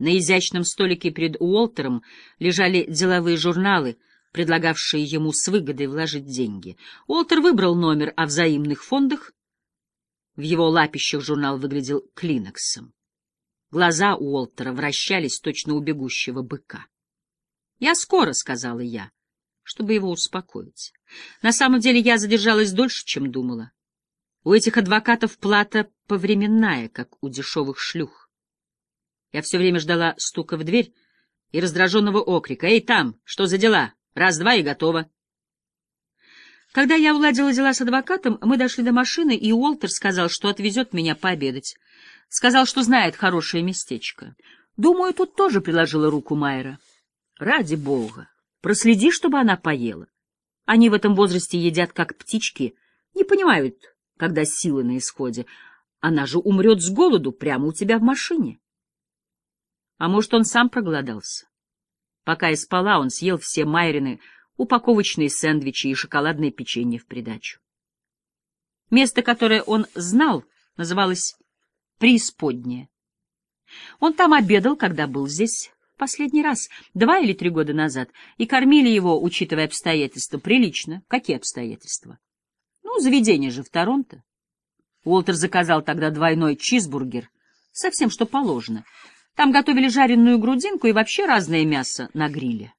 На изящном столике перед Уолтером лежали деловые журналы, предлагавшие ему с выгодой вложить деньги. Уолтер выбрал номер о взаимных фондах. В его лапищах журнал выглядел клиноксом. Глаза Уолтера вращались точно у бегущего быка. «Я скоро», — сказала я, чтобы его успокоить. На самом деле я задержалась дольше, чем думала. У этих адвокатов плата повременная, как у дешевых шлюх. Я все время ждала стука в дверь и раздраженного окрика. «Эй, там! Что за дела? Раз-два и готово!» Когда я уладила дела с адвокатом, мы дошли до машины, и Уолтер сказал, что отвезет меня пообедать. Сказал, что знает хорошее местечко. Думаю, тут тоже приложила руку Майера. Ради бога, проследи, чтобы она поела. Они в этом возрасте едят, как птички, не понимают, когда силы на исходе. Она же умрет с голоду прямо у тебя в машине. А может, он сам проголодался? Пока я спала, он съел все Майрины упаковочные сэндвичи и шоколадное печенье в придачу. Место, которое он знал, называлось «Преисподнее». Он там обедал, когда был здесь последний раз, два или три года назад, и кормили его, учитывая обстоятельства, прилично. Какие обстоятельства? Ну, заведение же в Торонто. Уолтер заказал тогда двойной чизбургер, совсем что положено. Там готовили жареную грудинку и вообще разное мясо на гриле.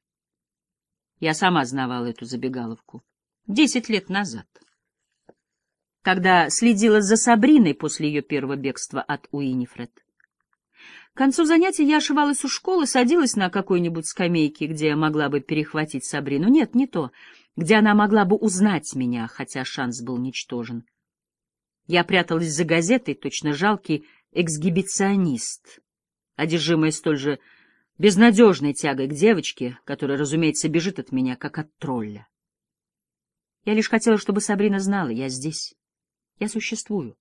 Я сама знавала эту забегаловку. Десять лет назад. Когда следила за Сабриной после ее первого бегства от Уинифред. К концу занятий я ошивалась у школы, садилась на какой-нибудь скамейке, где я могла бы перехватить Сабрину. Нет, не то, где она могла бы узнать меня, хотя шанс был ничтожен. Я пряталась за газетой, точно жалкий эксгибиционист, одержимая столь же безнадежной тягой к девочке, которая, разумеется, бежит от меня, как от тролля. Я лишь хотела, чтобы Сабрина знала, я здесь, я существую.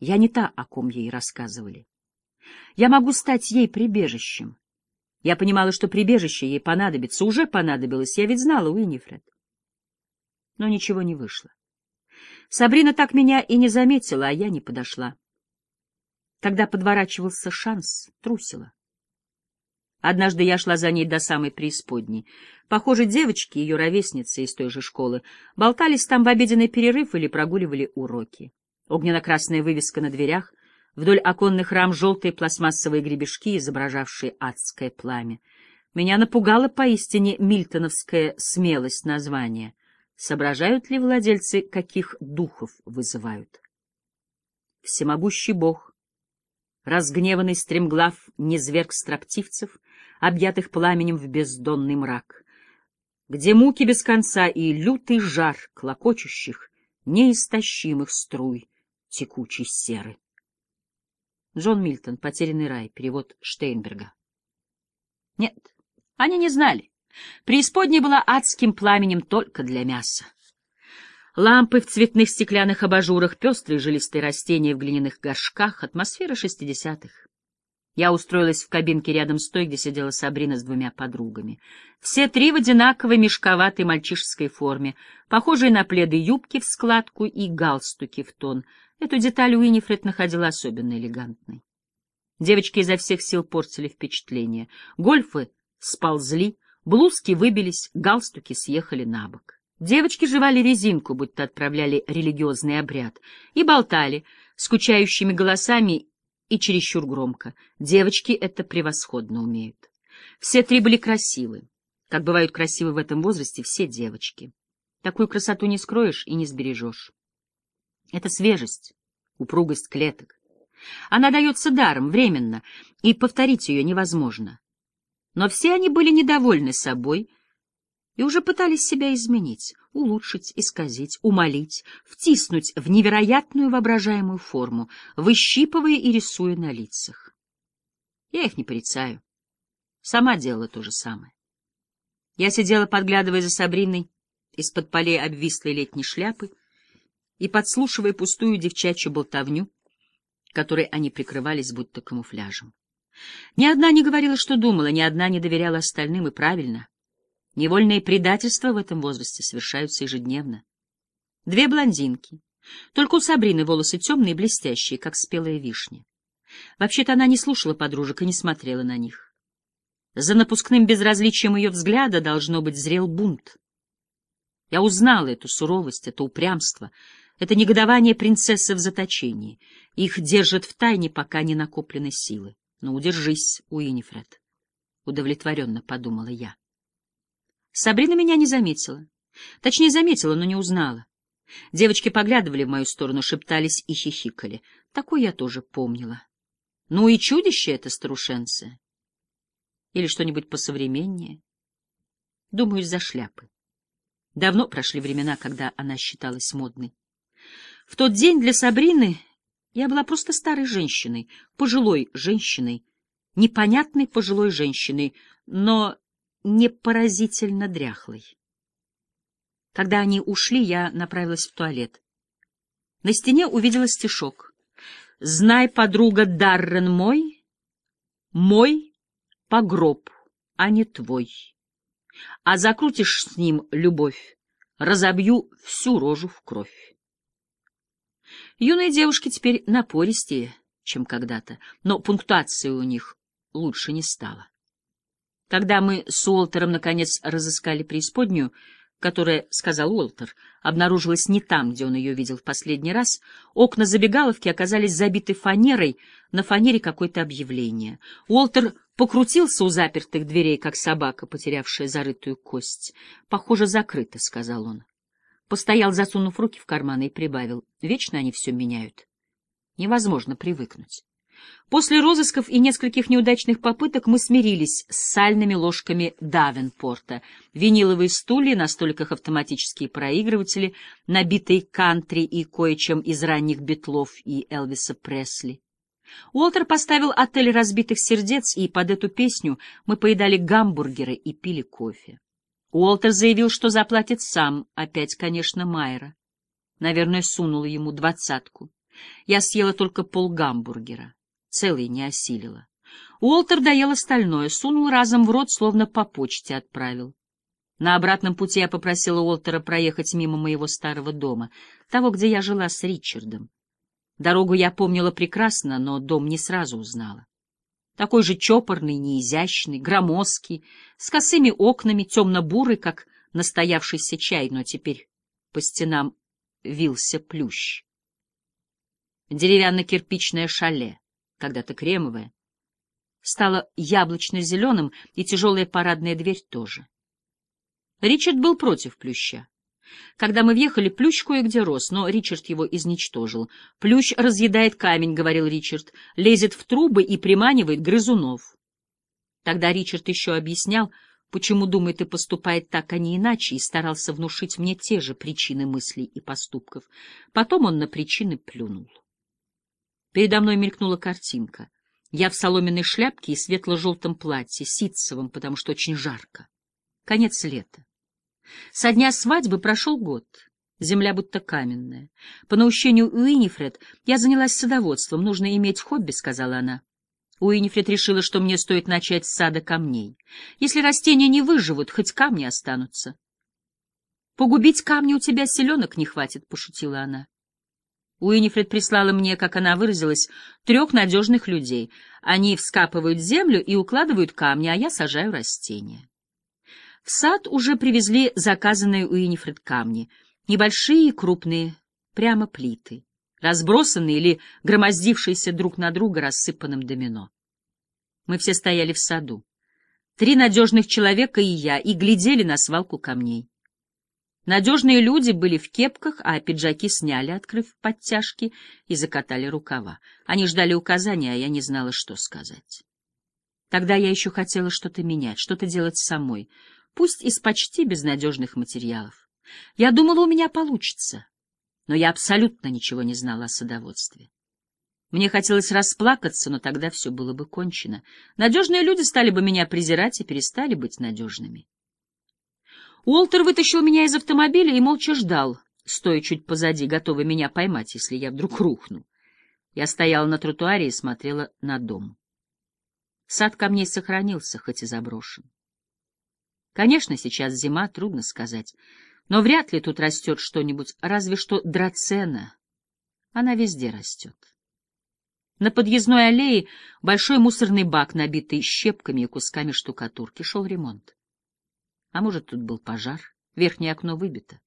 Я не та, о ком ей рассказывали. Я могу стать ей прибежищем. Я понимала, что прибежище ей понадобится, уже понадобилось, я ведь знала Уинифред. Но ничего не вышло. Сабрина так меня и не заметила, а я не подошла. Когда подворачивался шанс, трусила. Однажды я шла за ней до самой преисподней. Похоже, девочки, ее ровесницы из той же школы, болтались там в обеденный перерыв или прогуливали уроки. Огненно-красная вывеска на дверях, Вдоль оконных рам желтые пластмассовые гребешки, изображавшие адское пламя. Меня напугала поистине мильтоновская смелость названия. Соображают ли владельцы, каких духов вызывают? Всемогущий бог, разгневанный стремглав низверг строптивцев, объятых пламенем в бездонный мрак, где муки без конца и лютый жар клокочущих, неистощимых струй текучей серы. Джон Мильтон, «Потерянный рай», перевод Штейнберга. Нет, они не знали. Преисподняя была адским пламенем только для мяса. Лампы в цветных стеклянных абажурах, пестрые жилистые растения в глиняных горшках, атмосфера шестидесятых. Я устроилась в кабинке рядом с той, где сидела Сабрина с двумя подругами. Все три в одинаковой мешковатой мальчишеской форме, похожие на пледы юбки в складку и галстуки в тон — Эту деталь Уинифред находила особенно элегантной. Девочки изо всех сил портили впечатление. Гольфы сползли, блузки выбились, галстуки съехали на бок. Девочки жевали резинку, будто отправляли религиозный обряд, и болтали скучающими голосами и чересчур громко. Девочки это превосходно умеют. Все три были красивы, как бывают красивы в этом возрасте все девочки. Такую красоту не скроешь и не сбережешь. Это свежесть, упругость клеток. Она дается даром, временно, и повторить ее невозможно. Но все они были недовольны собой и уже пытались себя изменить, улучшить, исказить, умолить, втиснуть в невероятную воображаемую форму, выщипывая и рисуя на лицах. Я их не порицаю. Сама делала то же самое. Я сидела, подглядывая за Сабриной из-под полей обвислой летней шляпы, и подслушивая пустую девчачью болтовню, которой они прикрывались будто камуфляжем. Ни одна не говорила, что думала, ни одна не доверяла остальным, и правильно. Невольные предательства в этом возрасте совершаются ежедневно. Две блондинки. Только у Сабрины волосы темные и блестящие, как спелая вишня. Вообще-то она не слушала подружек и не смотрела на них. За напускным безразличием ее взгляда, должно быть, зрел бунт. Я узнала эту суровость, это упрямство, это негодование принцессы в заточении. Их держат в тайне, пока не накоплены силы. Но удержись, Уинифред. Удовлетворенно подумала я. Сабрина меня не заметила. Точнее, заметила, но не узнала. Девочки поглядывали в мою сторону, шептались и хихикали. Такой я тоже помнила. Ну и чудище это старушенция. Или что-нибудь посовременнее. Думаю, из-за шляпы. Давно прошли времена, когда она считалась модной. В тот день для Сабрины я была просто старой женщиной, пожилой женщиной, непонятной пожилой женщиной, но не поразительно дряхлой. Когда они ушли, я направилась в туалет. На стене увидела стишок. «Знай, подруга, Даррен мой, мой погроб, а не твой. А закрутишь с ним любовь, разобью всю рожу в кровь». Юные девушки теперь напористее, чем когда-то, но пунктуация у них лучше не стала. Когда мы с Уолтером наконец разыскали преисподнюю, которая, сказал Уолтер, обнаружилась не там, где он ее видел в последний раз, окна забегаловки оказались забиты фанерой, на фанере какое-то объявление. Уолтер покрутился у запертых дверей, как собака, потерявшая зарытую кость. «Похоже, закрыто», — сказал он. Постоял, засунув руки в карманы, и прибавил. «Вечно они все меняют. Невозможно привыкнуть». После розысков и нескольких неудачных попыток мы смирились с сальными ложками Давенпорта, виниловые стулья, на столиках автоматические проигрыватели, набитые кантри и кое-чем из ранних Битлов и Элвиса Пресли. Уолтер поставил отель разбитых сердец, и под эту песню мы поедали гамбургеры и пили кофе. Уолтер заявил, что заплатит сам, опять, конечно, Майера. Наверное, сунула ему двадцатку. Я съела только полгамбургера целый не осилила. Уолтер доел остальное, сунул разом в рот, словно по почте отправил. На обратном пути я попросила Уолтера проехать мимо моего старого дома, того, где я жила с Ричардом. Дорогу я помнила прекрасно, но дом не сразу узнала. Такой же чопорный, неизящный, громоздкий, с косыми окнами, темно-бурый, как настоявшийся чай, но теперь по стенам вился плющ. Деревянно-кирпичное шале когда-то кремовое, стало яблочно-зеленым, и тяжелая парадная дверь тоже. Ричард был против плюща. Когда мы въехали, плющ кое-где рос, но Ричард его изничтожил. «Плющ разъедает камень», — говорил Ричард, — «лезет в трубы и приманивает грызунов». Тогда Ричард еще объяснял, почему думает и поступает так, а не иначе, и старался внушить мне те же причины мыслей и поступков. Потом он на причины плюнул. Передо мной мелькнула картинка. Я в соломенной шляпке и светло-желтом платье, ситцевом, потому что очень жарко. Конец лета. Со дня свадьбы прошел год. Земля будто каменная. По наущению Уинифред я занялась садоводством. Нужно иметь хобби, — сказала она. Уинифред решила, что мне стоит начать с сада камней. Если растения не выживут, хоть камни останутся. «Погубить камни у тебя селенок не хватит», — пошутила она. Уинифред прислала мне, как она выразилась, трех надежных людей. Они вскапывают землю и укладывают камни, а я сажаю растения. В сад уже привезли заказанные Уинифред камни. Небольшие и крупные, прямо плиты, разбросанные или громоздившиеся друг на друга рассыпанным домино. Мы все стояли в саду. Три надежных человека и я, и глядели на свалку камней. Надежные люди были в кепках, а пиджаки сняли, открыв подтяжки, и закатали рукава. Они ждали указания, а я не знала, что сказать. Тогда я еще хотела что-то менять, что-то делать самой, пусть из почти безнадежных материалов. Я думала, у меня получится, но я абсолютно ничего не знала о садоводстве. Мне хотелось расплакаться, но тогда все было бы кончено. Надежные люди стали бы меня презирать и перестали быть надежными. Уолтер вытащил меня из автомобиля и молча ждал, стоя чуть позади, готовый меня поймать, если я вдруг рухну. Я стояла на тротуаре и смотрела на дом. Сад камней сохранился, хоть и заброшен. Конечно, сейчас зима, трудно сказать, но вряд ли тут растет что-нибудь, разве что драцена. Она везде растет. На подъездной аллее большой мусорный бак, набитый щепками и кусками штукатурки. Шел ремонт. А может, тут был пожар? Верхнее окно выбито.